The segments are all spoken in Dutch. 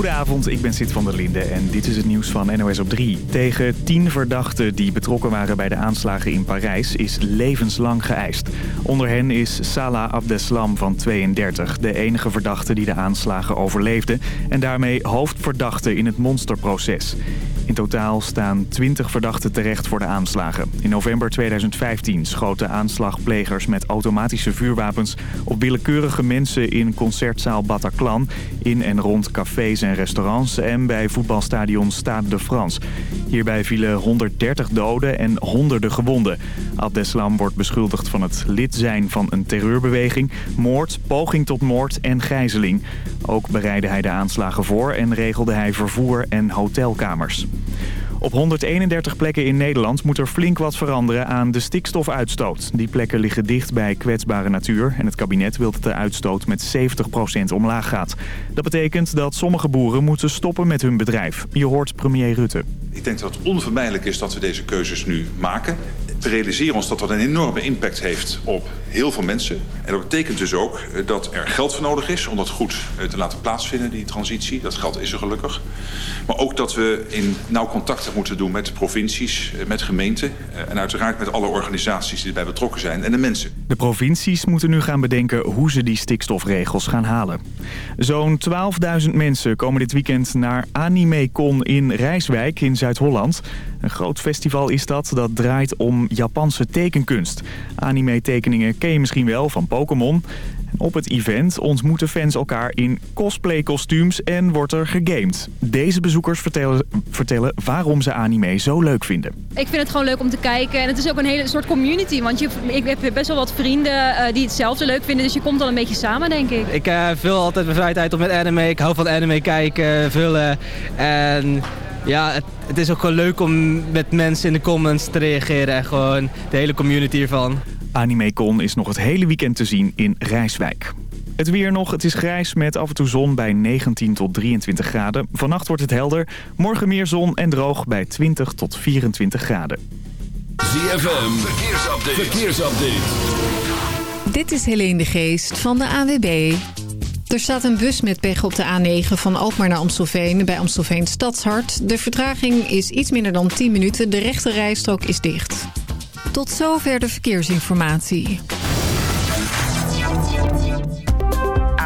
Goedenavond, ik ben Sid van der Linde en dit is het nieuws van NOS op 3. Tegen tien verdachten die betrokken waren bij de aanslagen in Parijs is levenslang geëist. Onder hen is Salah Abdeslam van 32, de enige verdachte die de aanslagen overleefde... en daarmee hoofdverdachte in het monsterproces. In totaal staan 20 verdachten terecht voor de aanslagen. In november 2015 schoten aanslagplegers met automatische vuurwapens... op willekeurige mensen in concertzaal Bataclan... in en rond cafés en restaurants en bij voetbalstadion Stade de France. Hierbij vielen 130 doden en honderden gewonden. Abdeslam wordt beschuldigd van het lid zijn van een terreurbeweging... moord, poging tot moord en gijzeling. Ook bereidde hij de aanslagen voor en regelde hij vervoer en hotelkamers. Op 131 plekken in Nederland moet er flink wat veranderen aan de stikstofuitstoot. Die plekken liggen dicht bij kwetsbare natuur en het kabinet wil dat de uitstoot met 70% omlaag gaat. Dat betekent dat sommige boeren moeten stoppen met hun bedrijf. Je hoort premier Rutte. Ik denk dat het onvermijdelijk is dat we deze keuzes nu maken. We realiseren ons dat dat een enorme impact heeft op heel veel mensen. En dat betekent dus ook dat er geld voor nodig is om dat goed te laten plaatsvinden, die transitie. Dat geld is er gelukkig. Maar ook dat we in nauw contact moeten doen met provincies, met gemeenten... en uiteraard met alle organisaties die erbij betrokken zijn en de mensen. De provincies moeten nu gaan bedenken hoe ze die stikstofregels gaan halen. Zo'n 12.000 mensen komen dit weekend naar AnimeCon in Rijswijk in Zuid-Holland. Een groot festival is dat, dat draait om Japanse tekenkunst. Anime-tekeningen ken je misschien wel van Pokémon. Op het event ontmoeten fans elkaar in cosplay-kostuums en wordt er gegamed. Deze bezoekers vertellen, vertellen waarom ze anime zo leuk vinden. Ik vind het gewoon leuk om te kijken en het is ook een hele soort community. Want je, ik heb best wel wat vrienden uh, die hetzelfde leuk vinden, dus je komt al een beetje samen denk ik. Ik uh, vul altijd mijn vrije tijd op met anime, ik hou van anime kijken, vullen en... Ja, het, is ook gewoon leuk om met mensen in de comments te reageren en gewoon de hele community ervan. AnimeCon is nog het hele weekend te zien in Rijswijk. Het weer nog, het is grijs met af en toe zon bij 19 tot 23 graden. Vannacht wordt het helder, morgen meer zon en droog bij 20 tot 24 graden. ZFM, verkeersupdate. verkeersupdate. Dit is Helene de Geest van de AWB. Er staat een bus met pech op de A9 van Alkmaar naar Amstelveen bij Amstelveen Stadshart. De vertraging is iets minder dan 10 minuten. De rechte rijstrook is dicht. Tot zover de verkeersinformatie.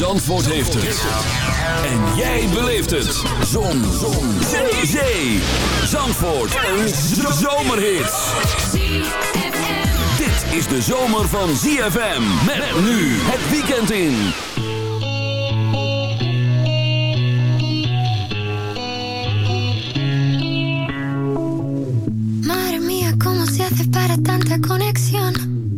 Zandvoort heeft het. En jij beleeft het. Zon. Zon. Zee. Zee. Zandvoort. Een zomerhit. Dit is de zomer van ZFM. Met nu het weekend in. Madre mía, ¿cómo se hace para tanta conexión?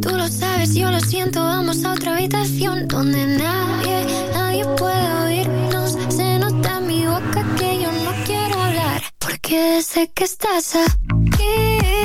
Tú lo sabes, yo lo siento, vamos a otra habitación donde nadie, nadie puede oírnos. Se nota en mi boca que yo no quiero hablar, porque sé que estás aquí,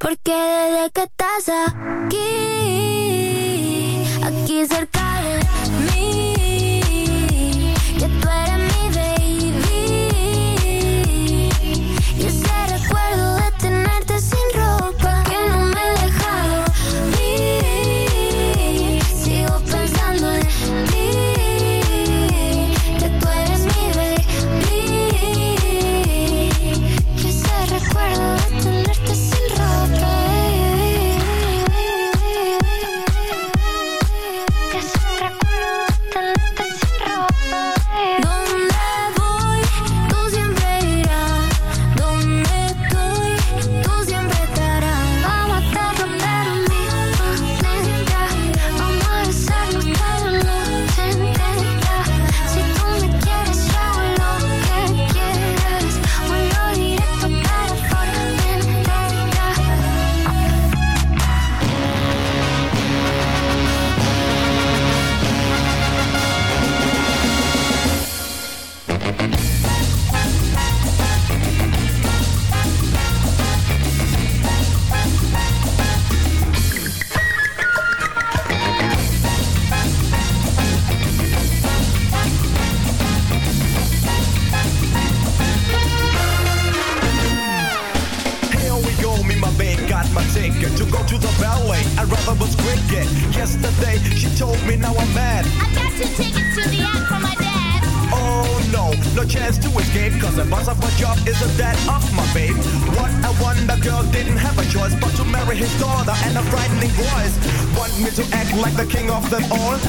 Porque desde que estás aquí, aquí cerca de mí,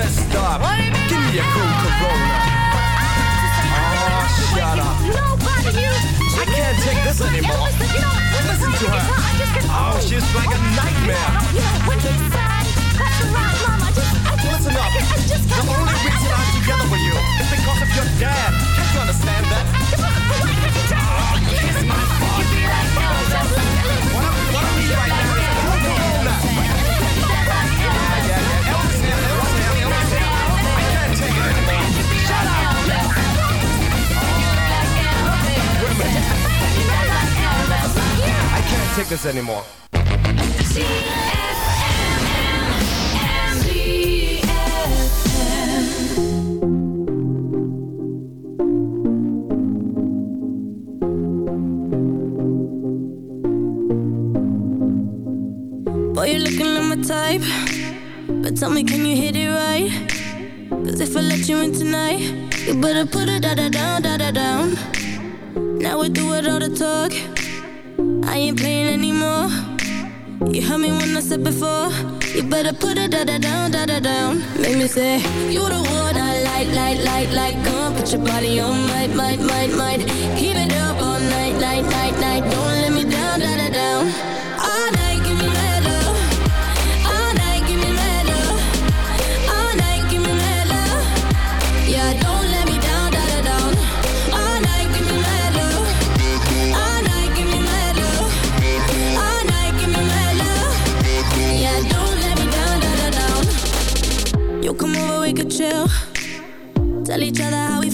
says stop. Give me a cool Corona. Oh, ah, shut up. Nobody you. I can't take this anymore. Listen to her. Oh, she's like a nightmare. Listen up. The only reason I'm together with you is because of your dad. Can't you understand that? Oh, ah, kiss my butt. Why don't we right now? This anymore. Boy, you're looking like my type. But tell me, can you hit it right? Cause if I let you in tonight, you better put it da da down, da da down. Now we do it all the talk. Ain't playing anymore. You heard me when I said before. You better put it da da down, da da down. Make me say, You the one I like, like, like, like. Come on, put your body on, might, might, might, might. Keep it up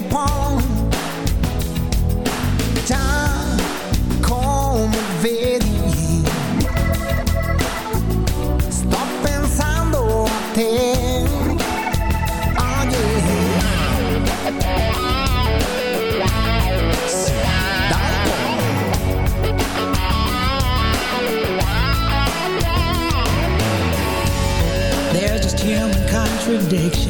Niente poi, come vedi, sto pensando a te. Ah, yeah. Sì, There's just human contradictions.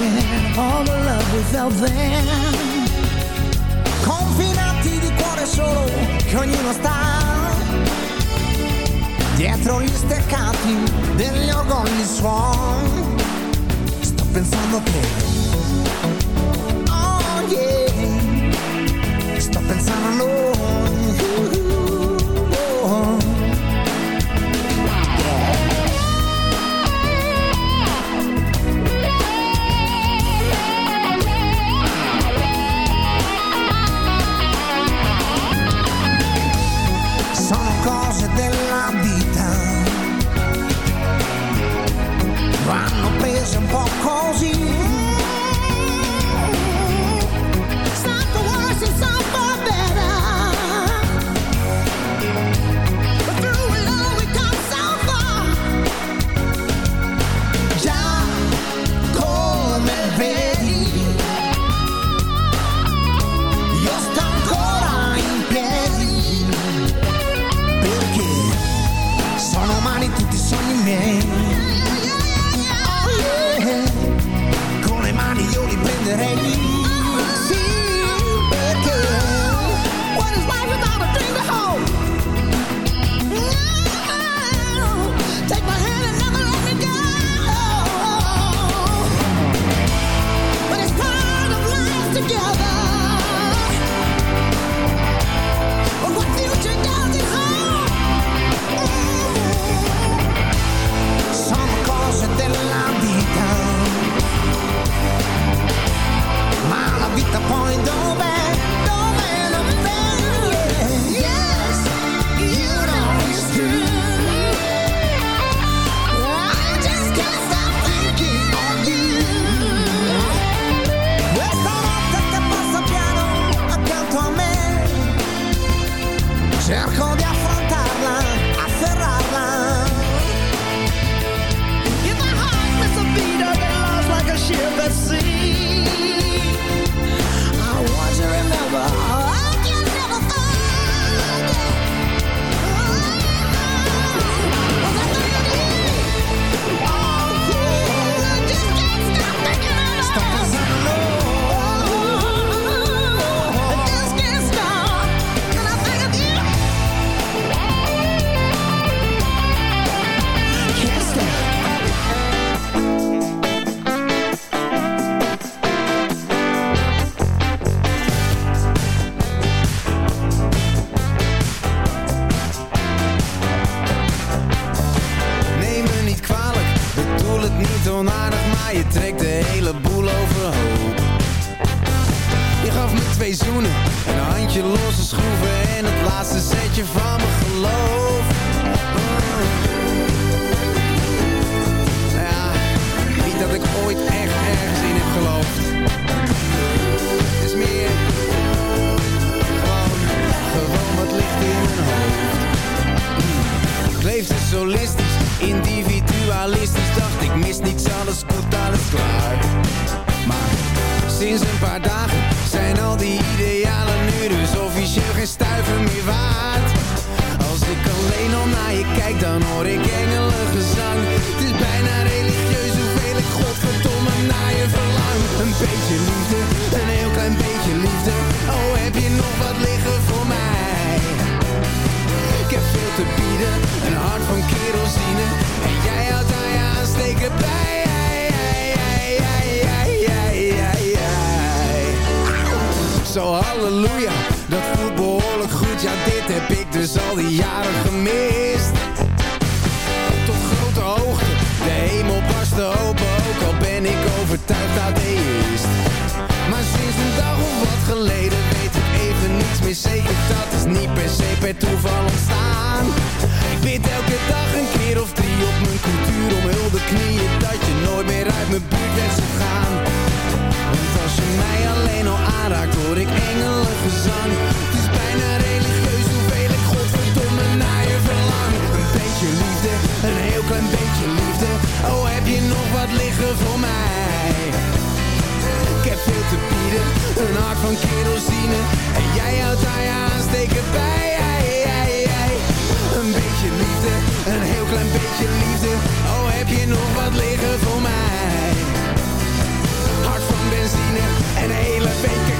Again, all the love felt then. confinati di cuore solo che ognuno sta dietro gli steccati degli orgogli suon sto pensando te oh yeah sto pensando a noi is un poco van kerosine. En jij houdt haar aansteken bij. Een beetje liefde, een heel klein beetje liefde. Oh heb je nog wat liggen voor mij? Hart van benzine en hele beker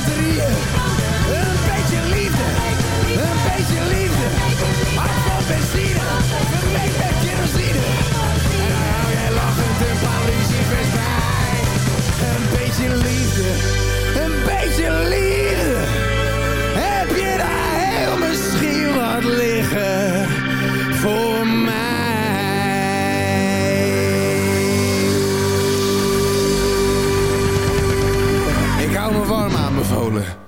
bateria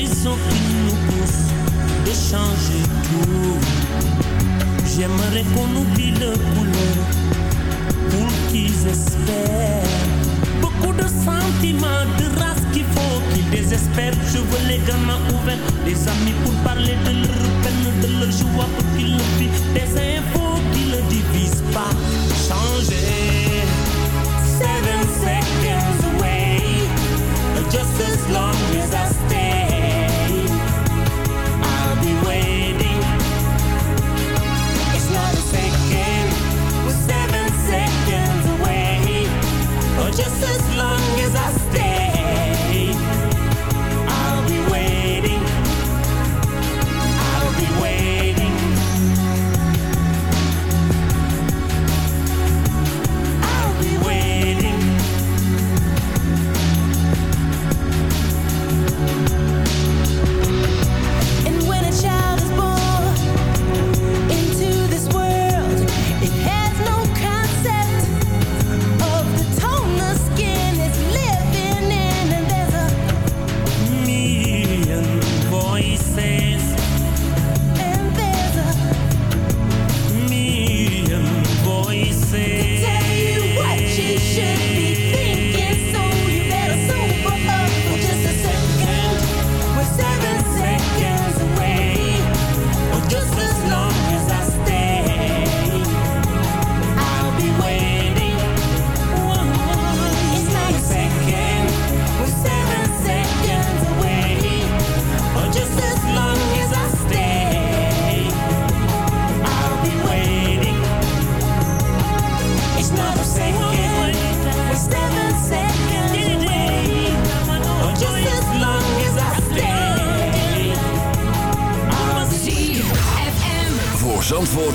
Les qui nous poussent de changer tout. J'aimerais qu'on oublie le couleur pour qu'ils espèrent. Beaucoup de sentiments, de race qu'il faut qu'ils désespèrent. Je veux les gamins ouverts, des amis pour parler de leur peine, de leur joie pour qu'ils le. Des infos qui ne divisent pas. Changer. Seven seconds away. Just as long as I stay, Just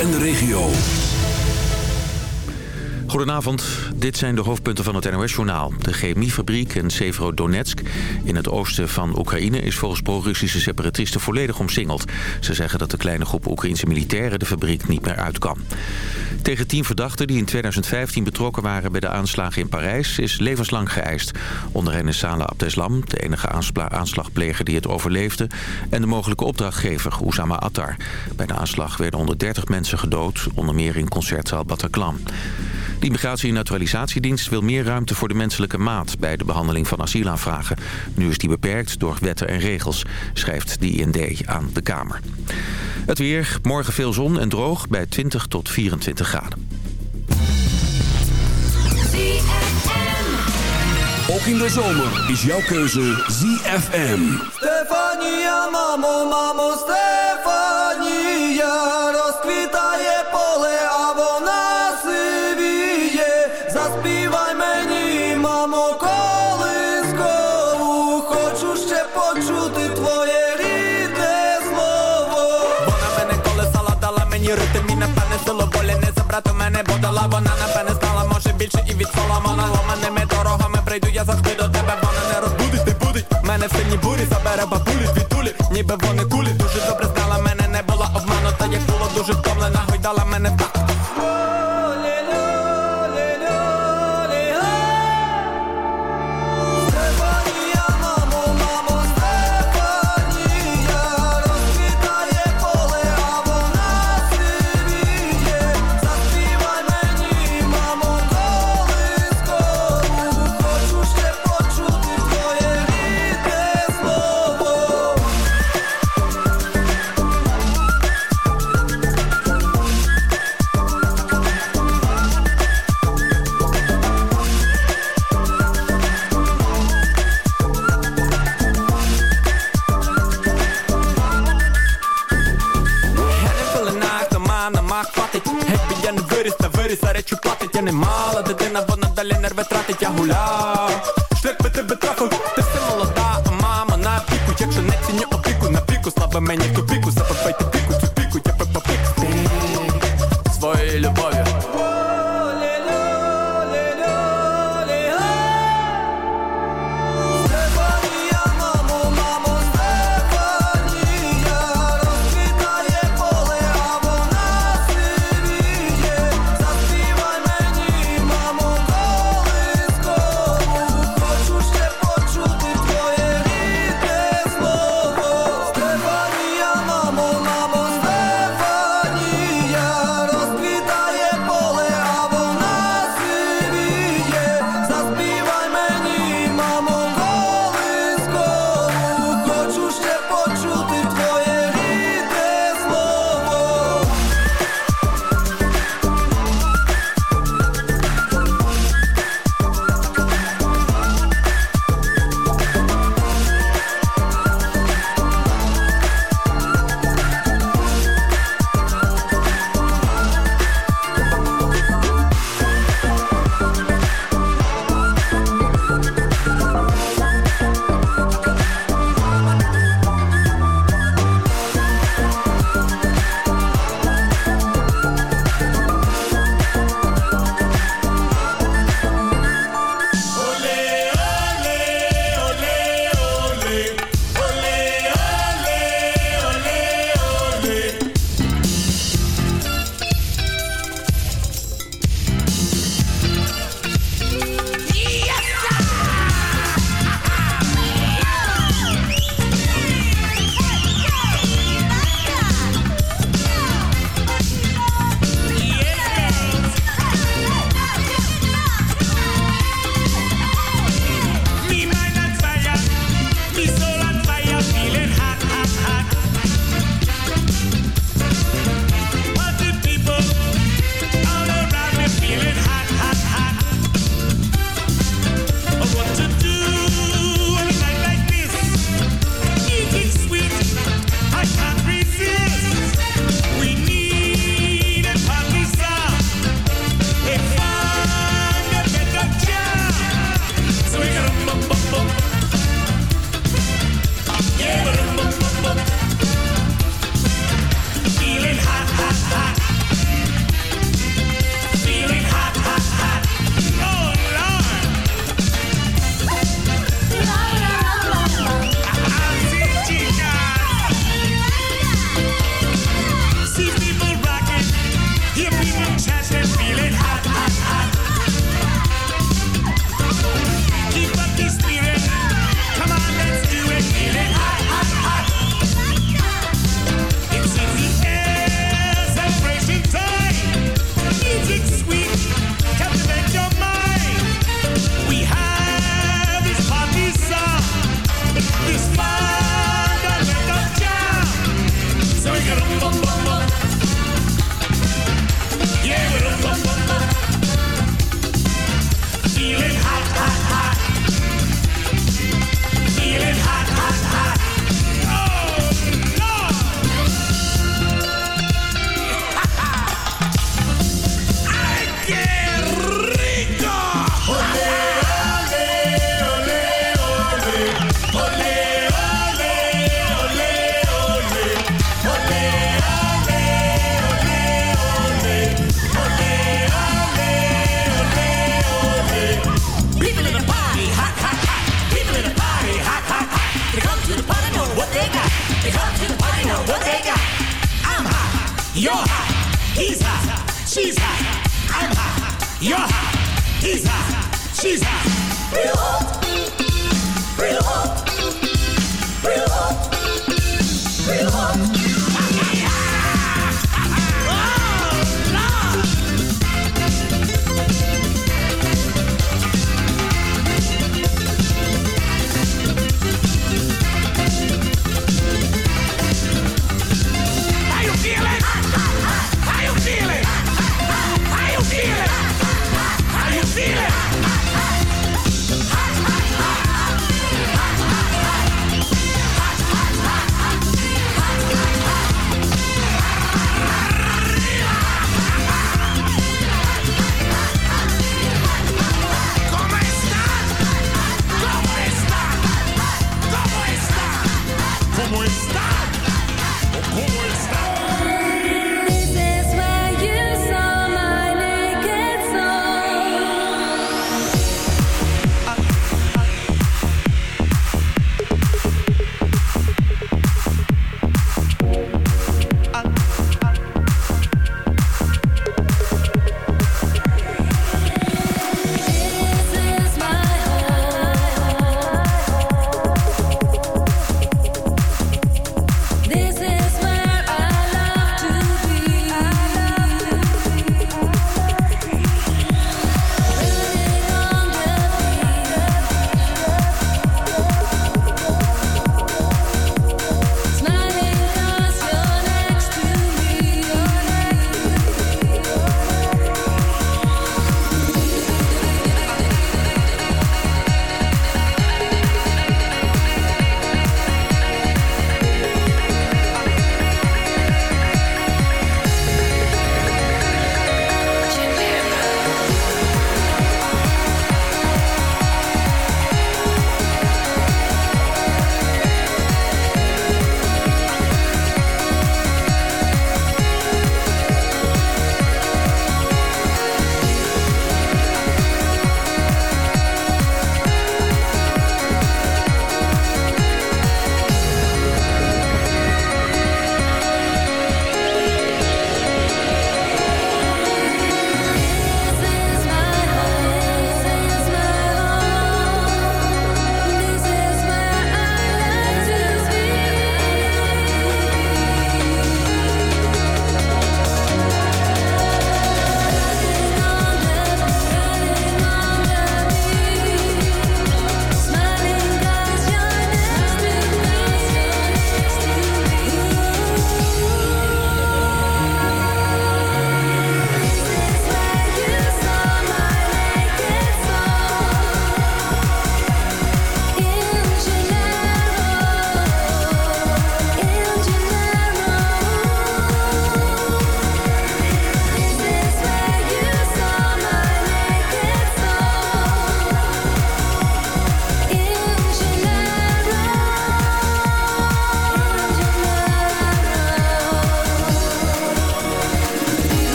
en de regio. Goedenavond, dit zijn de hoofdpunten van het NOS-journaal. De chemiefabriek in Severodonetsk in het oosten van Oekraïne... is volgens pro-Russische separatisten volledig omsingeld. Ze zeggen dat de kleine groep Oekraïnse militairen de fabriek niet meer uit kan. Tegen tien verdachten die in 2015 betrokken waren bij de aanslagen in Parijs... is levenslang geëist. Onder hen is Salah Abdeslam, de enige aansla- aanslagpleger die het overleefde... en de mogelijke opdrachtgever Oussama Attar. Bij de aanslag werden 130 mensen gedood, onder meer in concertzaal Bataclan. De Immigratie- en Naturalisatiedienst wil meer ruimte voor de menselijke maat... bij de behandeling van asielaanvragen. Nu is die beperkt door wetten en regels, schrijft de IND aan de Kamer. Het weer, morgen veel zon en droog bij 20 tot 24 graden. Ook in de zomer is jouw keuze ZFM. Stefania, mamo, mamo, Stefania, від соломана, ломаними дорогами прийду я завжди до тебе, вона не розбудить, не будить мене в синій бурі, забере бабулі, дві тулі, ніби вони кулі, дуже добре знала мене, не була обманута, як було дуже втомлена, гойдала мене так.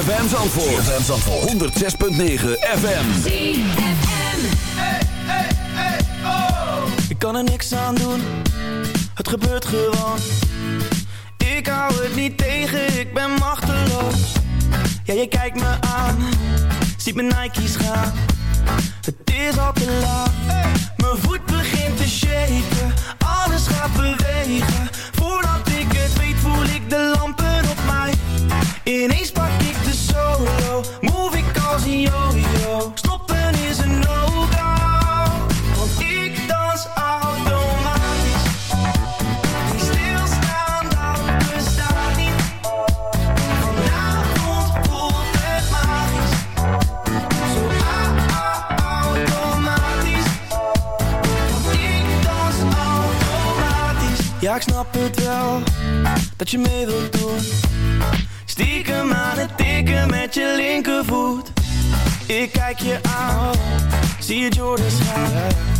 ZFM Zandvoort. ZFM Zandvoort. 106.9 FM. Hey, hey, hey, oh. Ik kan er niks aan doen. Het gebeurt gewoon. Ik hou het niet tegen. Ik ben machteloos. Ja, je kijkt me aan. Ziet mijn Nike's gaan je mee wilt Stiekem aan het tikken met je linkervoet Ik kijk je aan, zie je Jordan's gaan.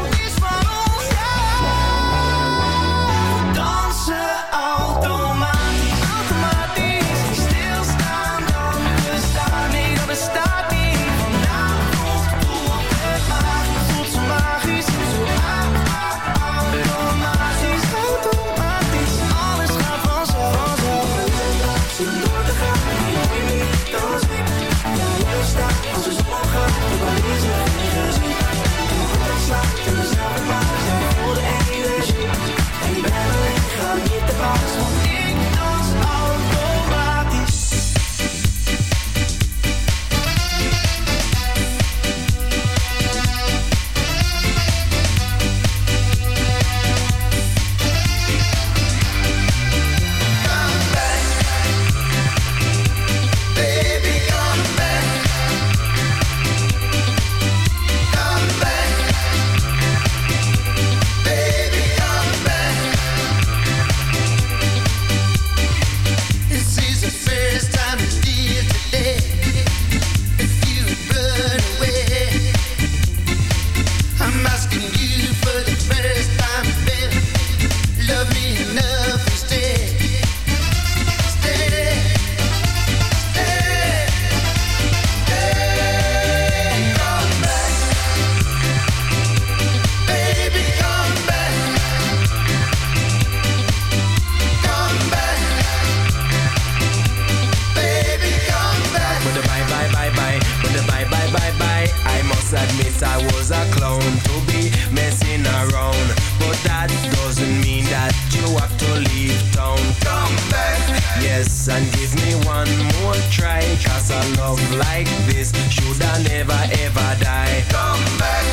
like this should I never ever die. Come back.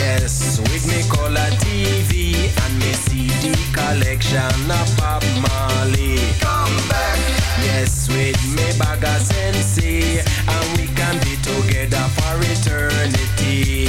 Yes, with me color TV and me CD collection of Bob Marley. Come back. Yes, with me bagger sensei and we can be together for eternity.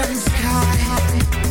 ocean sky.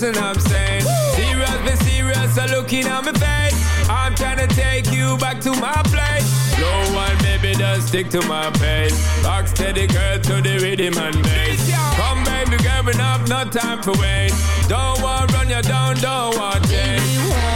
Listen, I'm saying. Serious, be serious, so looking at my face. I'm trying to take you back to my place. No one, baby, does stick to my pace. Rock steady, girl, to the rhythm and bass. Come, baby, girl, up, no time for wait. Don't want run you down, don't want change.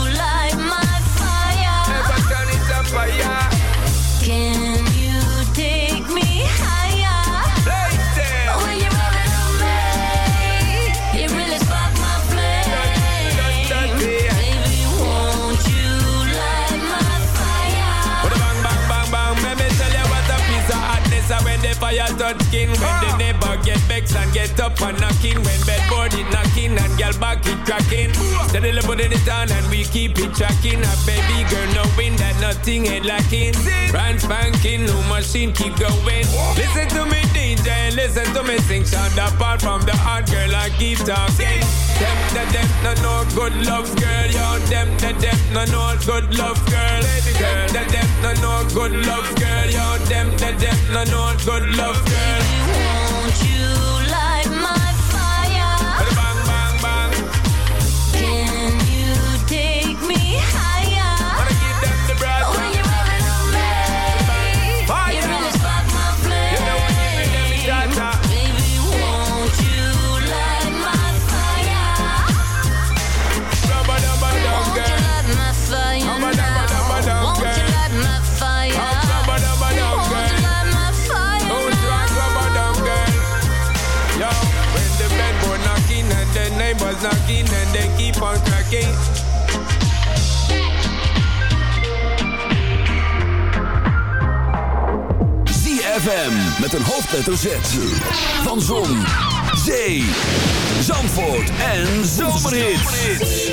fire touch king with the ah get vexed and get up and knocking, when bedboard it knocking and girl back it cracking. Steadily putting it on and we keep it tracking. A baby girl knowing that nothing ain't lacking. Brand spanking, new machine keep going. Listen to me DJ, listen to me sing. Sound apart from the hard girl, I keep talking. Them, the them, no no good love girl, yo. Them, the them, no no good love girl. Them, the them, no no good love girl, yo. Them, the them, no no good love girl. Knocking and they keep on cracking. ZFM met een hoofdletter Z. Van Zon, Zee, Zandvoort en Zomerhits.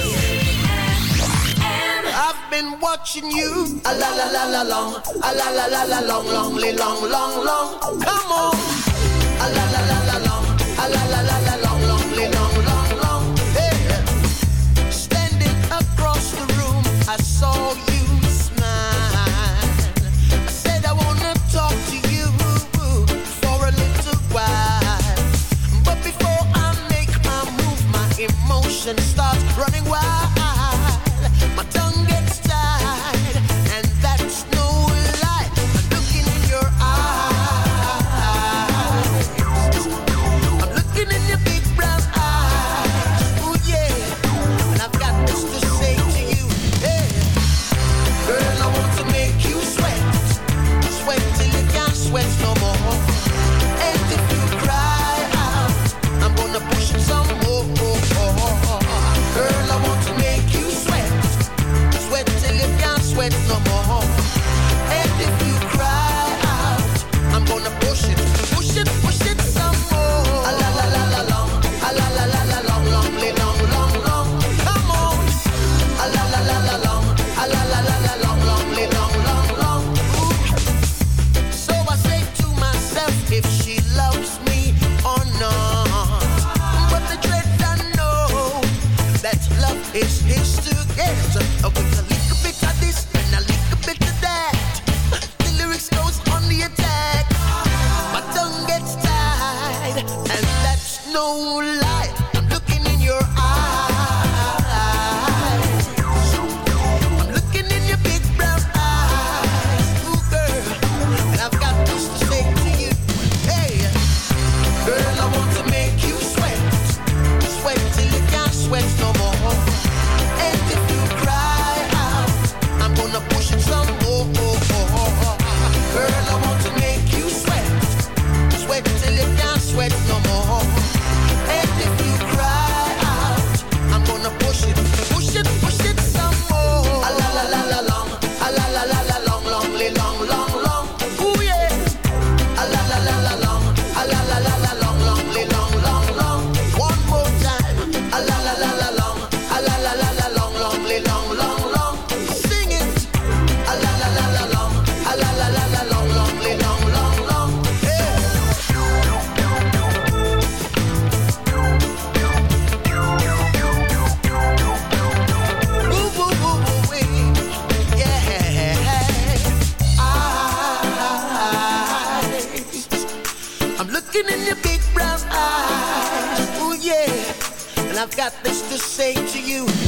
I've been watching you a la la la la long, a la la la la long, long, long, long, long. Come on, a la la la la long, a la la la and starts got this to say to you.